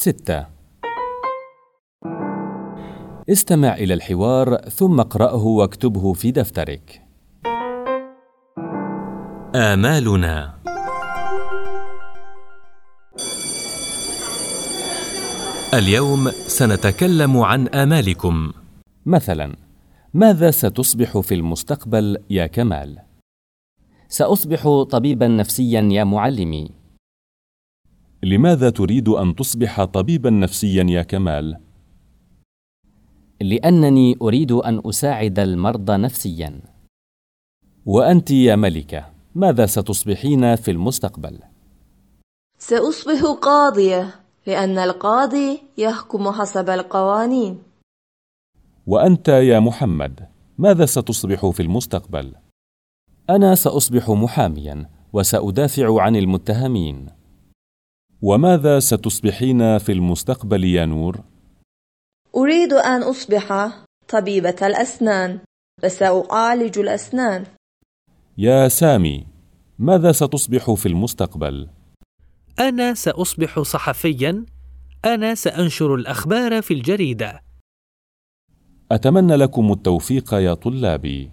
ستة. استمع إلى الحوار ثم اقرأه واكتبه في دفترك. آمالنا. اليوم سنتكلم عن آمالكم. مثلا ماذا ستصبح في المستقبل يا كمال؟ سأصبح طبيبا نفسيا يا معلمي. لماذا تريد أن تصبح طبيبا نفسيا يا كمال؟ لأنني أريد أن أساعد المرضى نفسيا وأنت يا ملكة ماذا ستصبحين في المستقبل؟ سأصبح قاضية لأن القاضي يحكم حسب القوانين وأنت يا محمد ماذا ستصبح في المستقبل؟ أنا سأصبح محاميا وسأدافع عن المتهمين وماذا ستصبحين في المستقبل يا نور؟ أريد أن أصبح طبيبة الأسنان وسأعالج الأسنان يا سامي ماذا ستصبح في المستقبل؟ أنا سأصبح صحفيا أنا سأنشر الأخبار في الجريدة أتمنى لكم التوفيق يا طلابي